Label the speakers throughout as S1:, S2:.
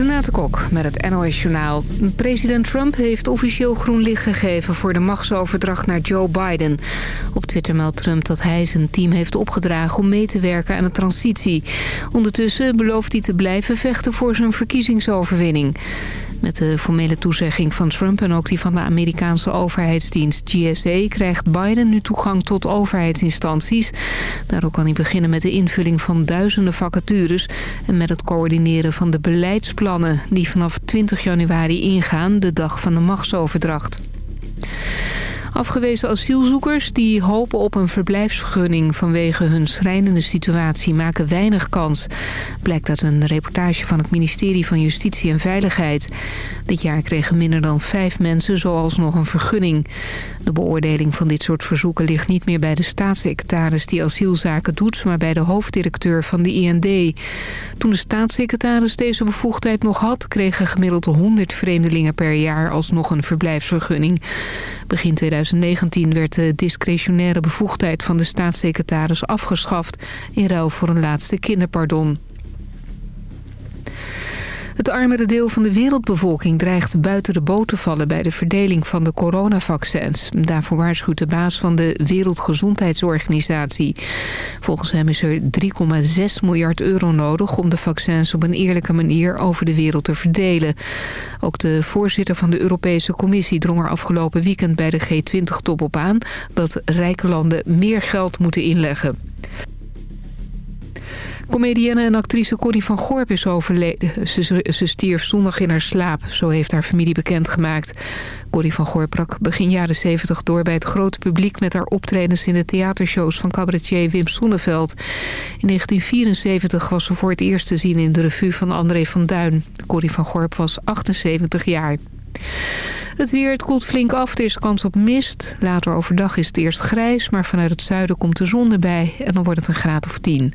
S1: Renate Kok met het NOS Journaal. President Trump heeft officieel groen licht gegeven voor de machtsoverdracht naar Joe Biden. Op Twitter meldt Trump dat hij zijn team heeft opgedragen om mee te werken aan de transitie. Ondertussen belooft hij te blijven vechten voor zijn verkiezingsoverwinning. Met de formele toezegging van Trump en ook die van de Amerikaanse overheidsdienst GSA... krijgt Biden nu toegang tot overheidsinstanties. Daardoor kan hij beginnen met de invulling van duizenden vacatures... en met het coördineren van de beleidsplannen die vanaf 20 januari ingaan, de dag van de machtsoverdracht. Afgewezen asielzoekers die hopen op een verblijfsvergunning vanwege hun schrijnende situatie maken weinig kans. Blijkt uit een reportage van het ministerie van Justitie en Veiligheid. Dit jaar kregen minder dan vijf mensen zoals nog een vergunning. De beoordeling van dit soort verzoeken ligt niet meer bij de staatssecretaris die asielzaken doet, maar bij de hoofddirecteur van de IND. Toen de staatssecretaris deze bevoegdheid nog had, kregen gemiddeld 100 vreemdelingen per jaar alsnog een verblijfsvergunning. Begin 2019 werd de discretionaire bevoegdheid van de staatssecretaris afgeschaft... in ruil voor een laatste kinderpardon. Het armere deel van de wereldbevolking dreigt buiten de boot te vallen... bij de verdeling van de coronavaccins. Daarvoor waarschuwt de baas van de Wereldgezondheidsorganisatie. Volgens hem is er 3,6 miljard euro nodig... om de vaccins op een eerlijke manier over de wereld te verdelen. Ook de voorzitter van de Europese Commissie drong er afgelopen weekend... bij de G20-top op aan dat rijke landen meer geld moeten inleggen. Comedienne en actrice Corrie van Gorp is overleden. Ze, ze stierf zondag in haar slaap, zo heeft haar familie bekendgemaakt. Corrie van Gorp brak begin jaren 70 door bij het grote publiek... met haar optredens in de theatershows van cabaretier Wim Sonneveld. In 1974 was ze voor het eerst te zien in de revue van André van Duin. Corrie van Gorp was 78 jaar. Het weer, het koelt flink af, er is kans op mist. Later overdag is het eerst grijs, maar vanuit het zuiden komt de zon erbij... en dan wordt het een graad of 10.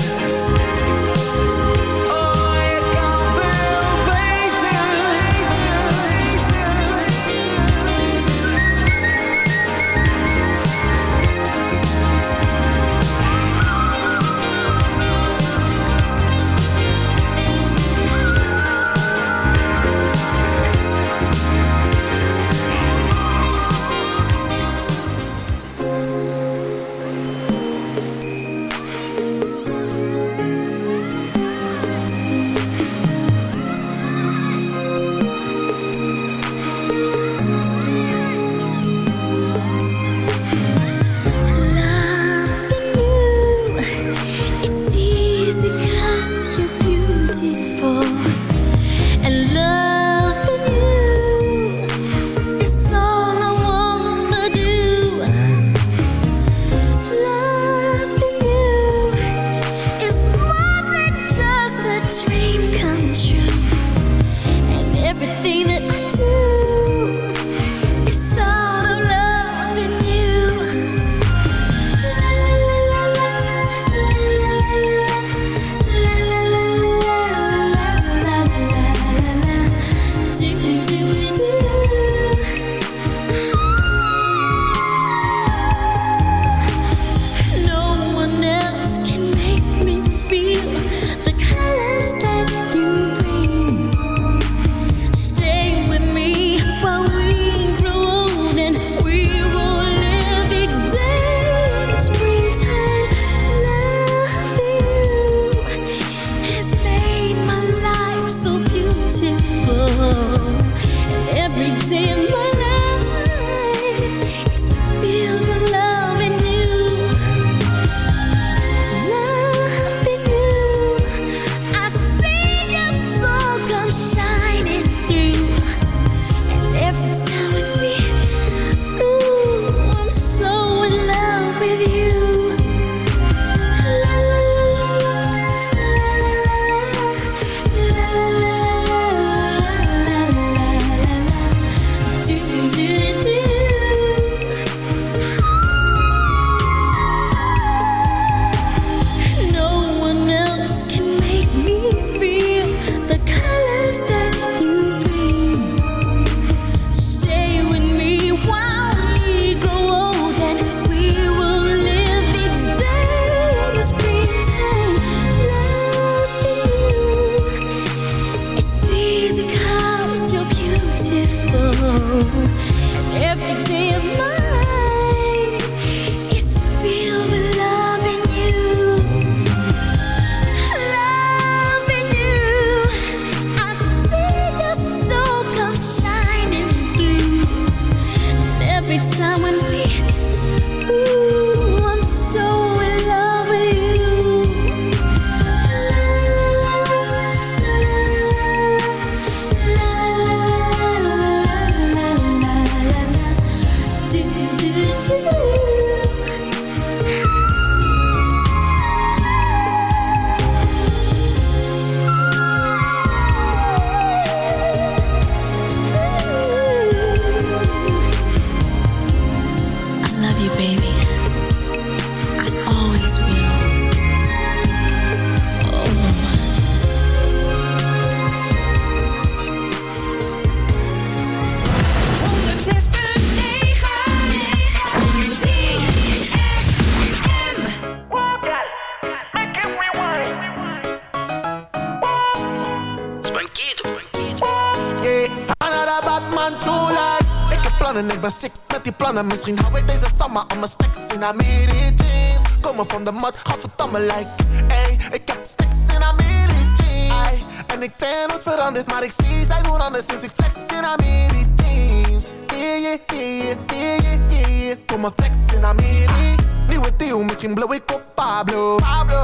S2: Misschien hou ik deze summer mijn stacks in Amiri jeans Komen van de mat, godverdamme like Ey, ik heb stacks in Amiri jeans Ay, En ik ben nooit veranderd, maar ik zie zij doen anders sinds ik flex in Amiri jeans Yeah, yeah, yeah, yeah, yeah, yeah Kom maar flex in Amiri Nieuwe deal, misschien blow ik op Pablo. Pablo.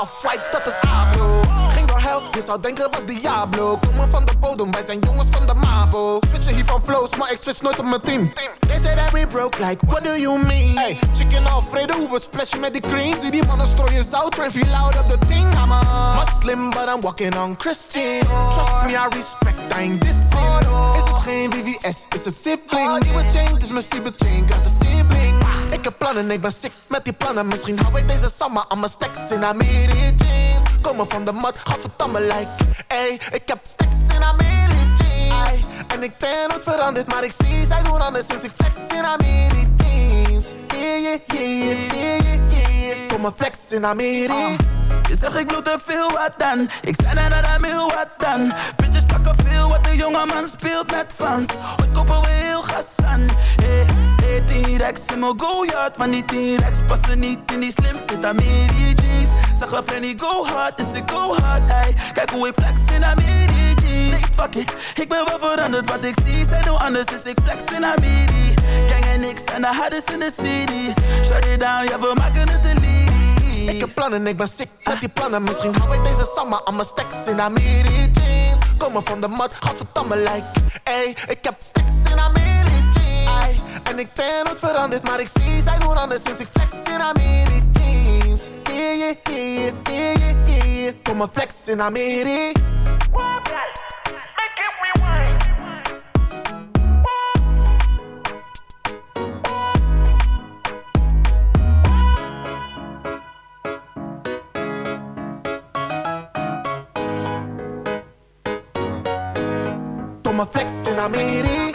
S2: Off-white, dat is Pablo. Hell, je zou denken was Diablo. Komen van de bodem, wij zijn jongens van de MAVO. Switchen hier van flows, maar ik switch nooit op mijn team. They say that we broke, like what do you mean? Hey, chicken Alfredo, hoe we splashen met die cream. Zie die mannen strooien zout, train feel loud op the ting. I'm a Muslim, but I'm walking on Christian. Trust me, I respect, I ain't dissing. Is het geen VVS, is het sibling. Nieuwe chain, dus mijn chain, got the sibling. Ik heb plannen, ik ben sick met die plannen. Misschien hou ik deze summer aan mijn stacks in Amerika. Komen van de mat, godverdamme like. Ey, ik heb stacks in Amerika. Ay, en ik ben nooit veranderd, maar ik zie zij doen anders sinds ik flex in Amerika jeans. Yeah, yeah, yeah, yeah, yeah. Kom maar flex in Amerika.
S3: Je zegt ik bloed te veel, wat dan? Ik zei naar de mail, wat dan? Bitches pakken veel, wat de jonge man speelt met fans Ooit kopen we heel gas aan Hey, hey, T-Rex in mijn go-yard Van die T-Rex passen niet in die slim fit jeans Zeg een Frenny go hard, dus ik go hard ey. Kijk hoe ik flex in Amiri Nee, fuck it, ik ben wel veranderd Wat ik zie zijn hoe anders, dus ik flex in Amiri Gang en niks en de hardest in the city. Shut it down, ja we maken het elite
S2: ik heb plannen, ik ben sick met die plannen. Misschien hou ik deze summer aan mijn stacks in Amiri jeans Komen van de mat, godverdamme like. Ey, ik heb stacks in Amiri jeans En ik ben nooit veranderd, maar ik zie zij doen anders Sinds ik flex in Amiri yeah, yeah, yeah, yeah, yeah. Kom maar flexen, I made it. Toma
S4: flex
S5: and I made it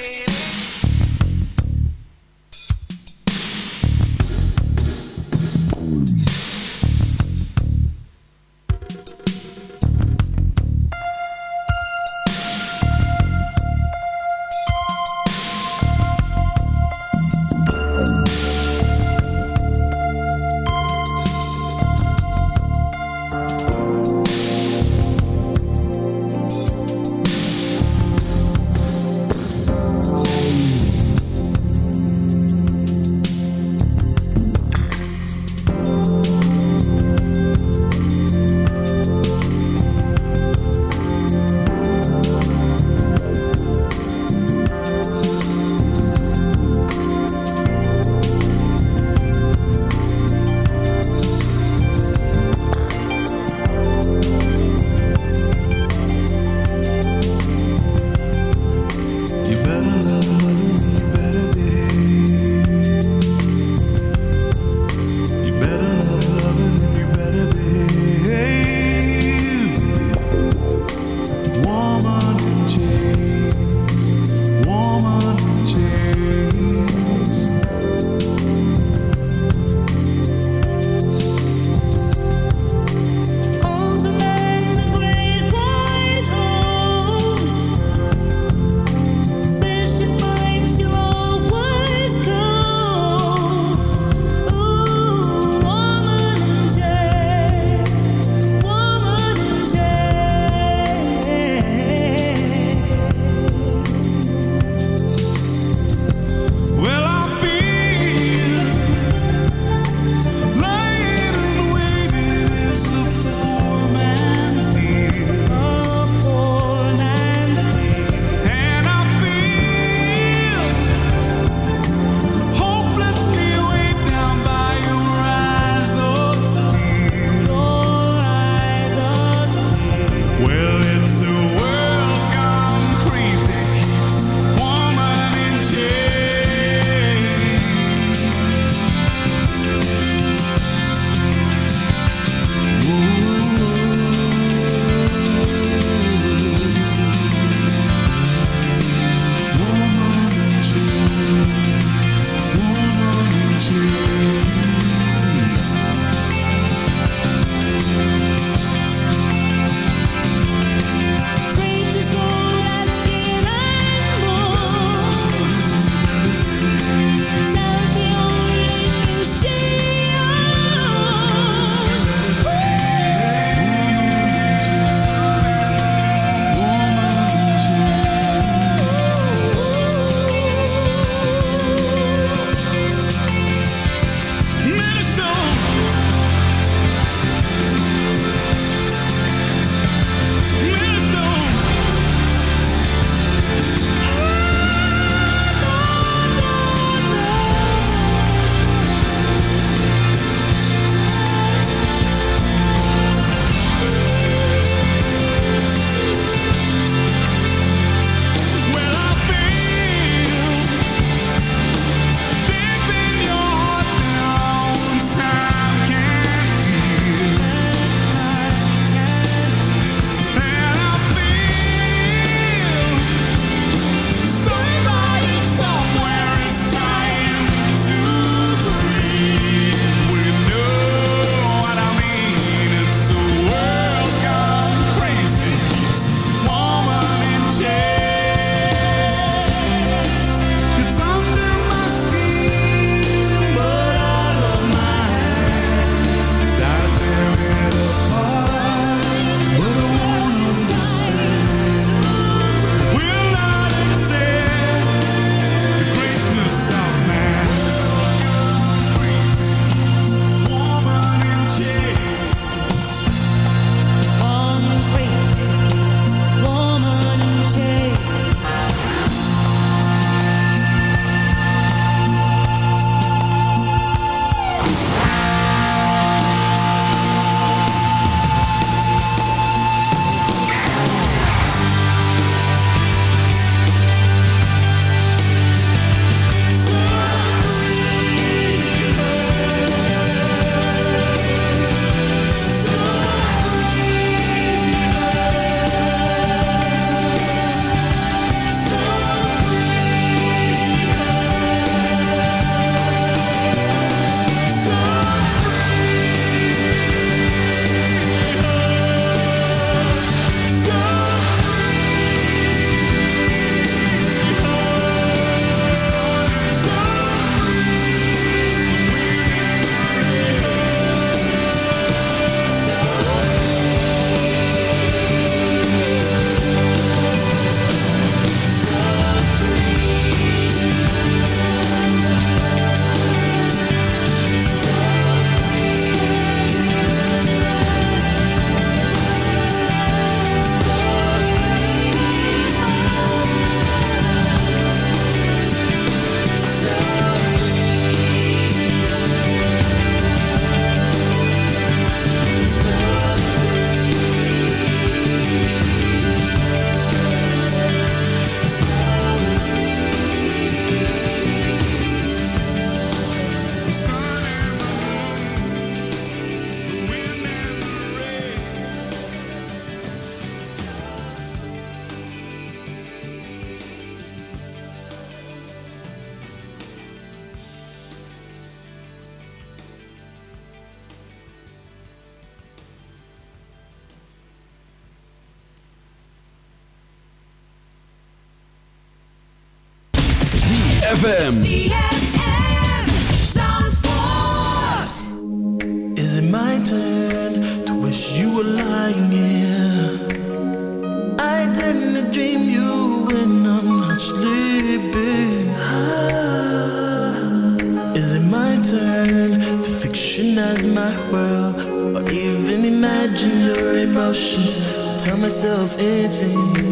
S5: to wish you were lying here. I tend to dream you when I'm not sleeping. Ah. Is it my turn to fictionize my world or even imagine your emotions? Tell myself anything.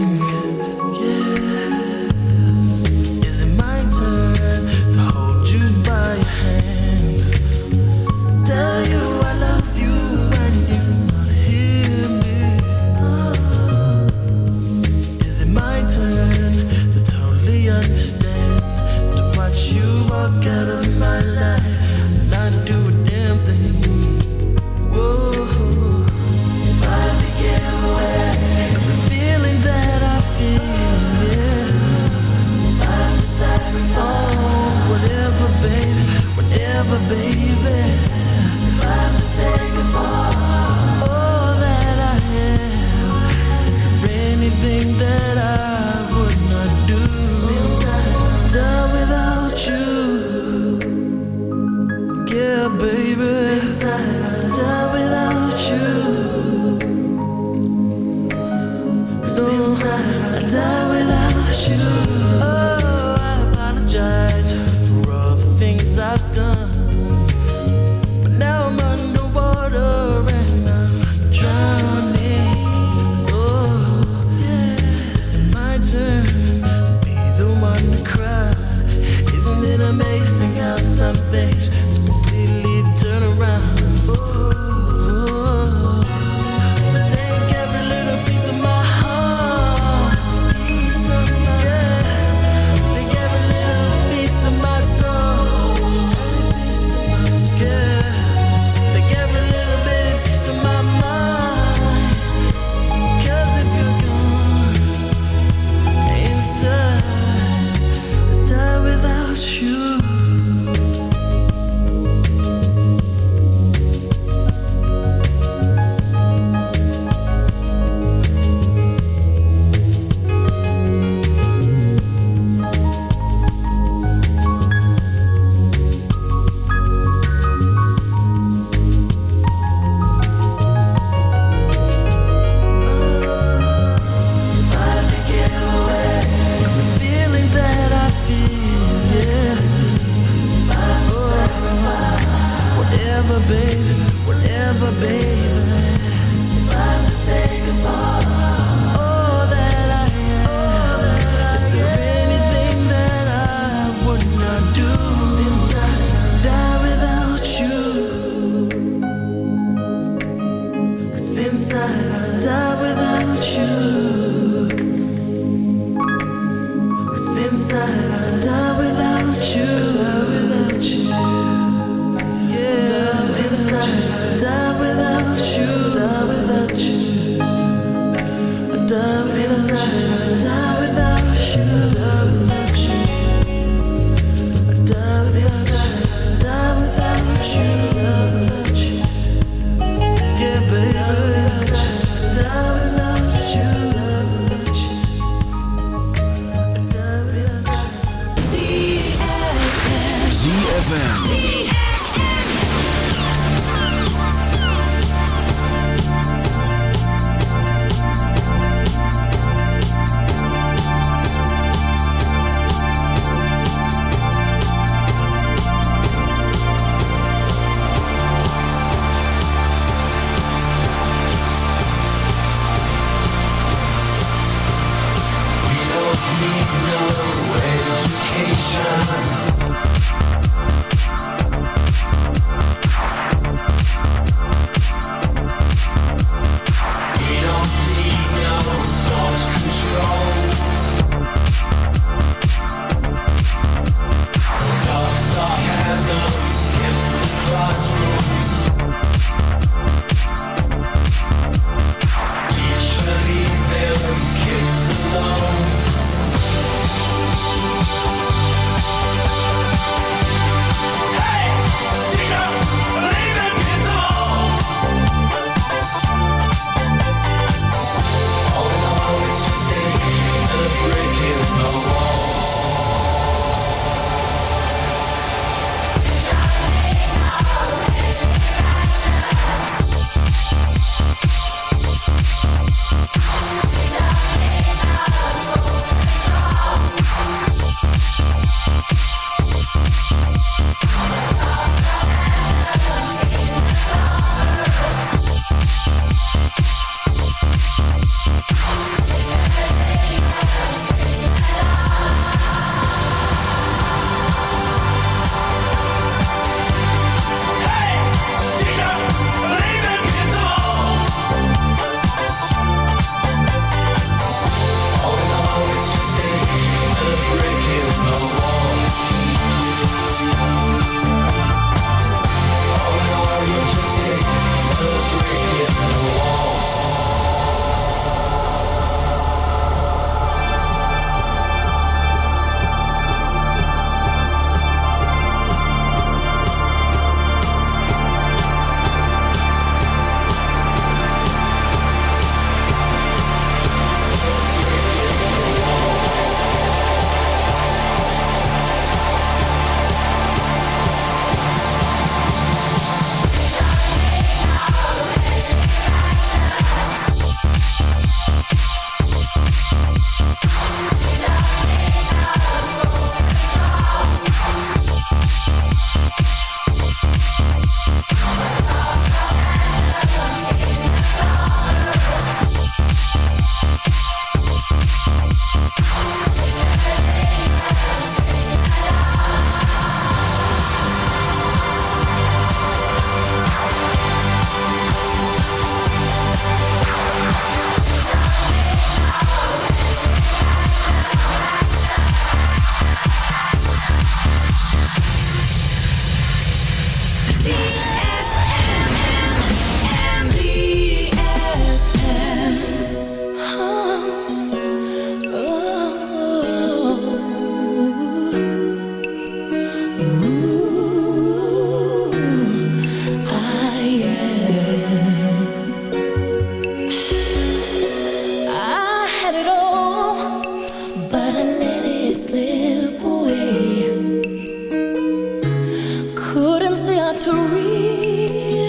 S5: to
S6: read.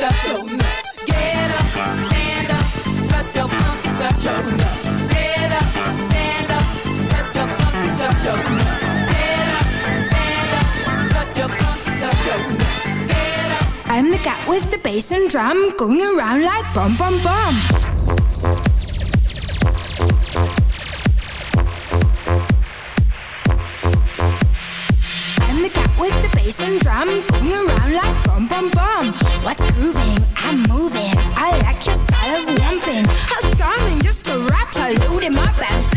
S7: I'm the cat with the bass and drum going around like bum bum bum. bass drum going around like bum bum bum. What's grooving? I'm moving. I like your style of romping. How charming, just a rapper, load him up and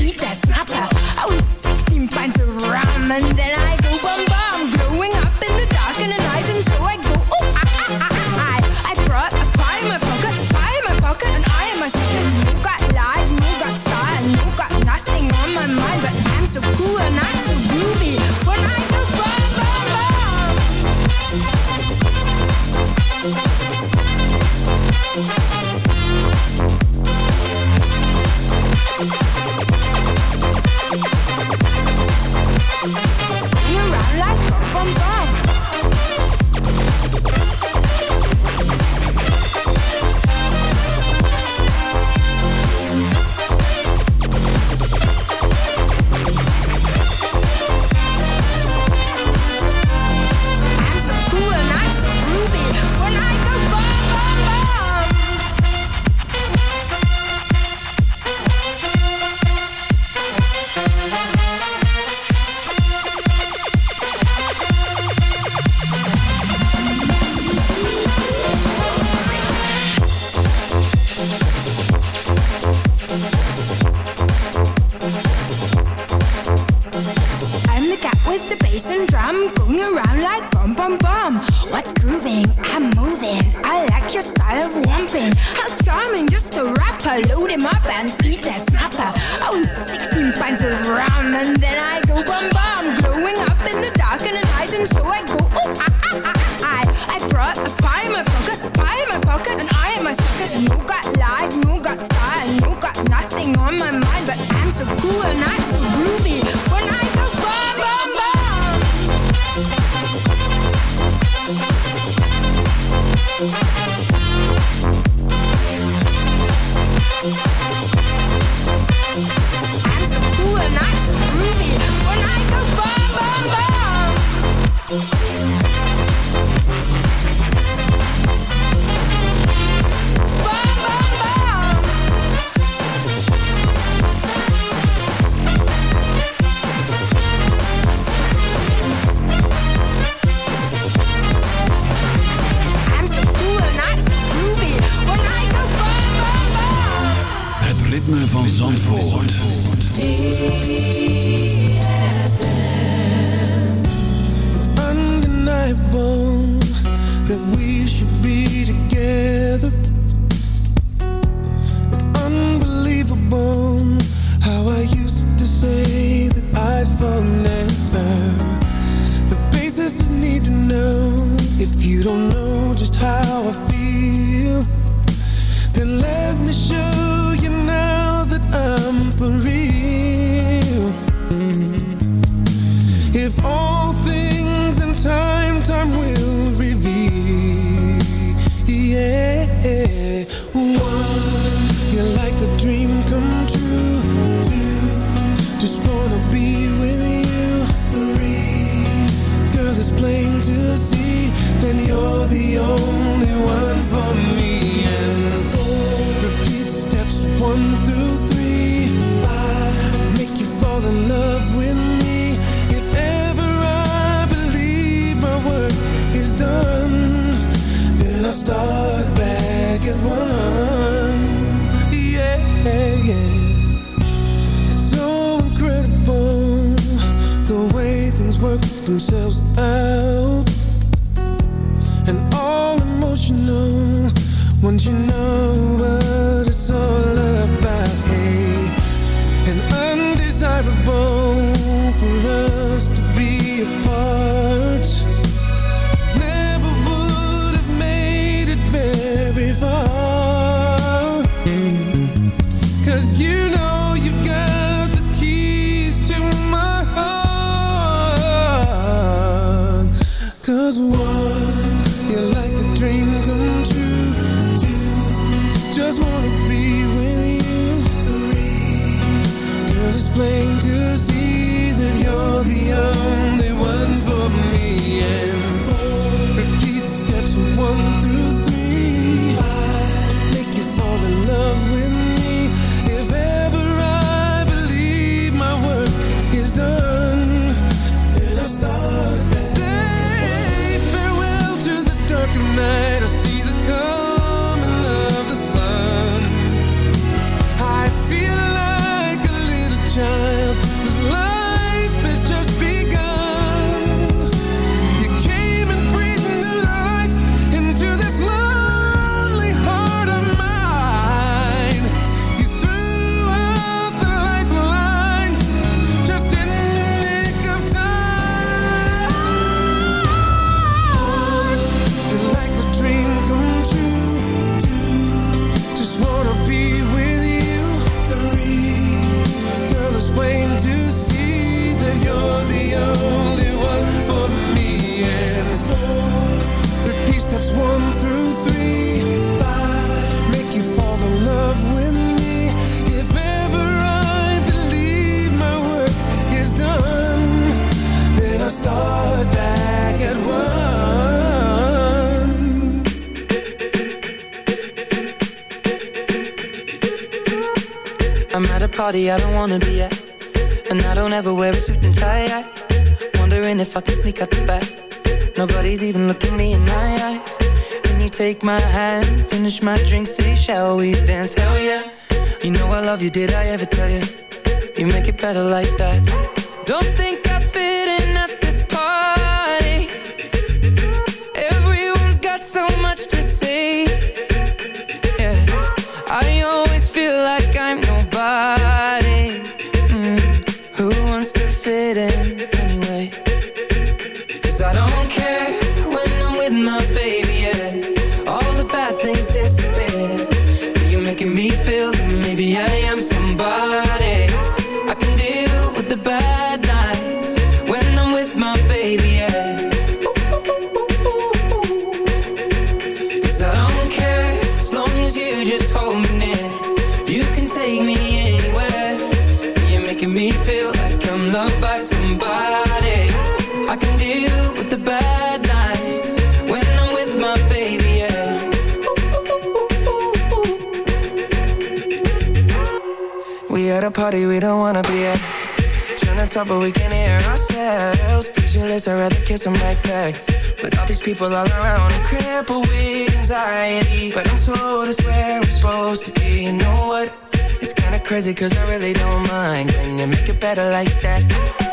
S7: the
S8: show.
S5: Talk but we can't hear ourselves. Pictureless, I'd rather kiss them right back. But all these people all around, I'm crippled with anxiety. But I'm told it's where I'm supposed to be. You know what? It's kinda crazy cause I really don't mind. Can you make it better like that?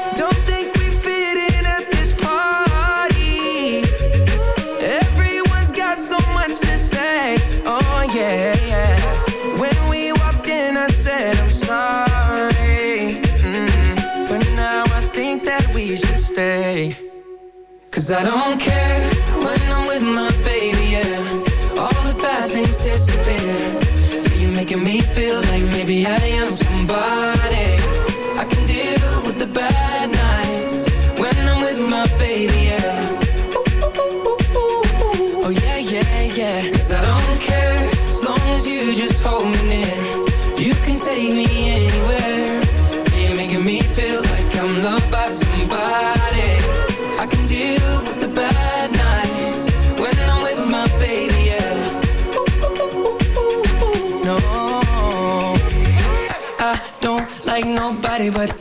S5: Cause I don't care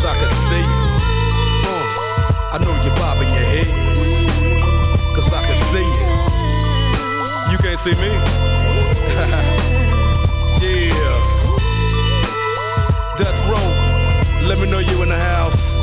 S9: Cause I can see you. Uh, I know you're bobbing your head. Cause I can see you. You can't see me. yeah. Death row. Let me know you in the house.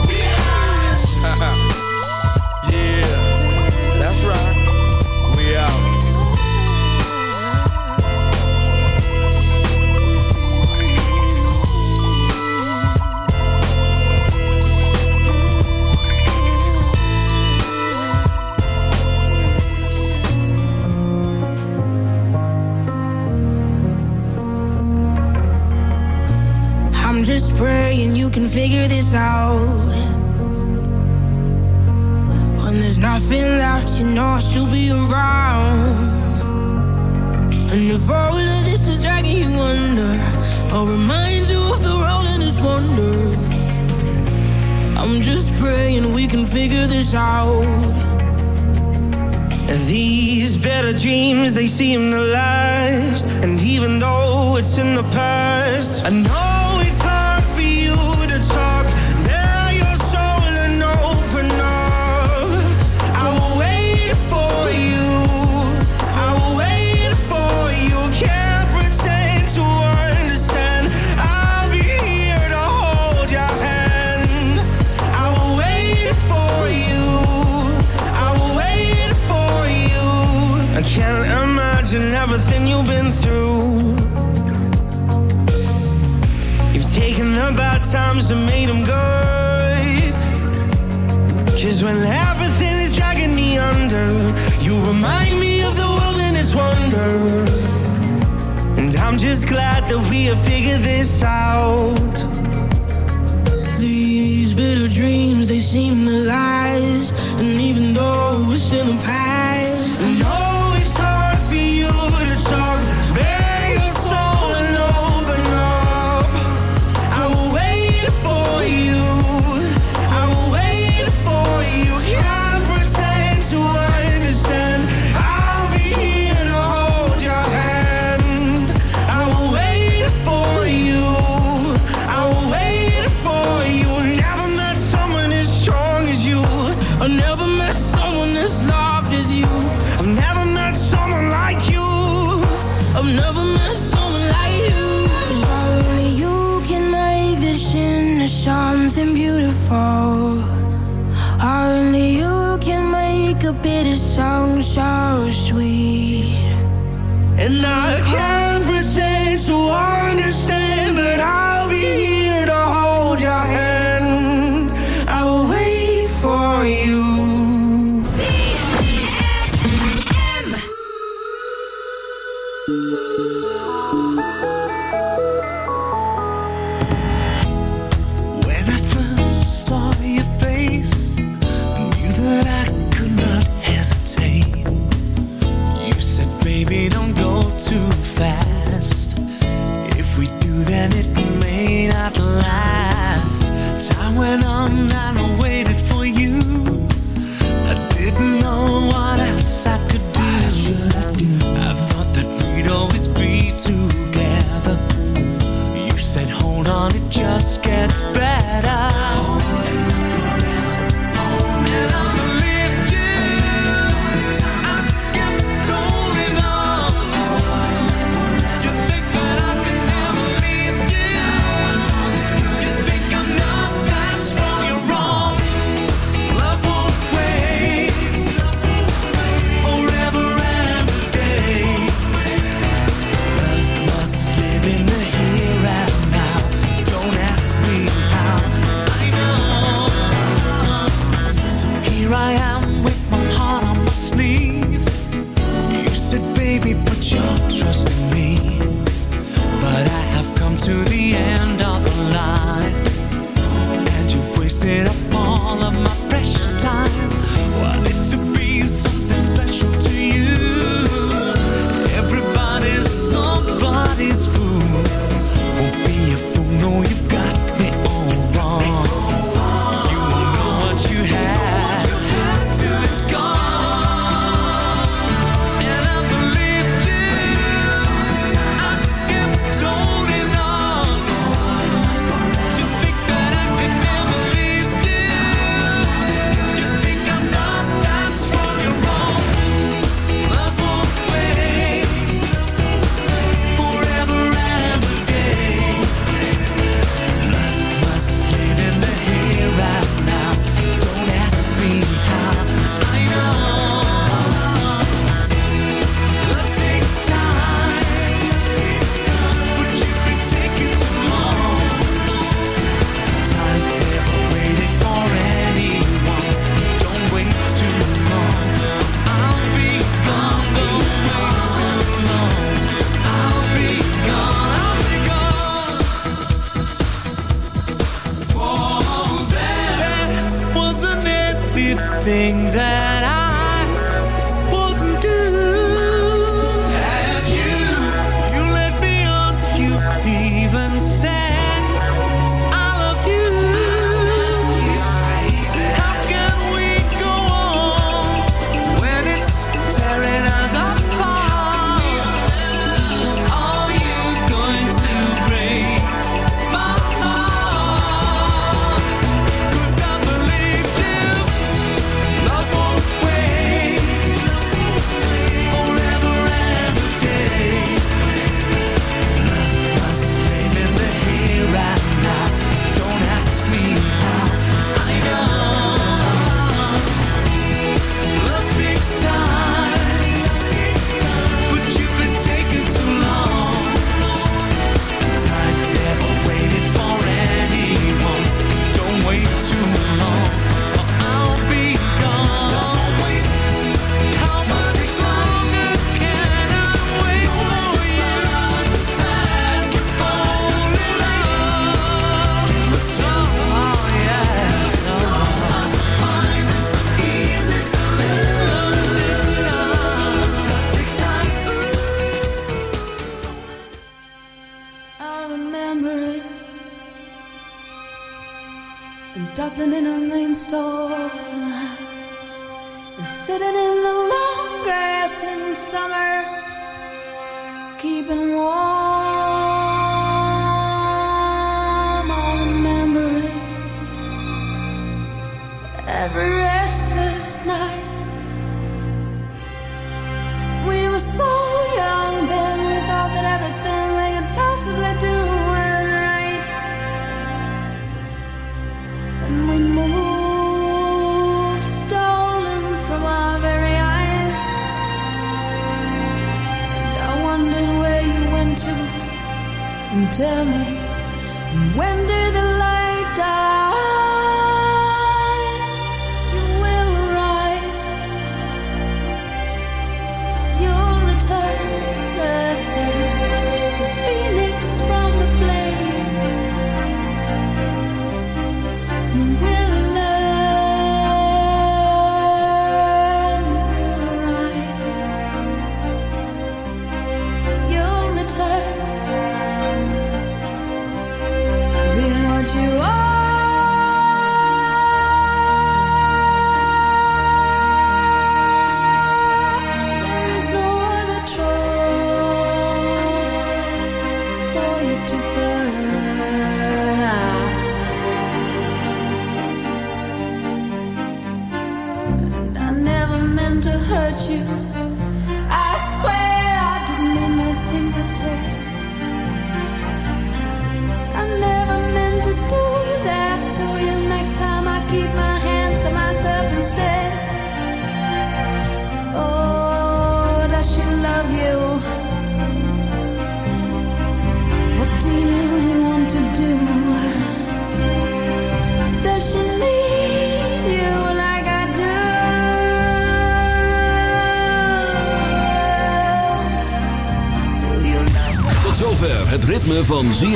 S10: Figure this out.
S5: These better dreams, they seem to last. And even though it's in the past, I know this out.
S10: These bitter dreams, they seem to last. And even though it's in the past,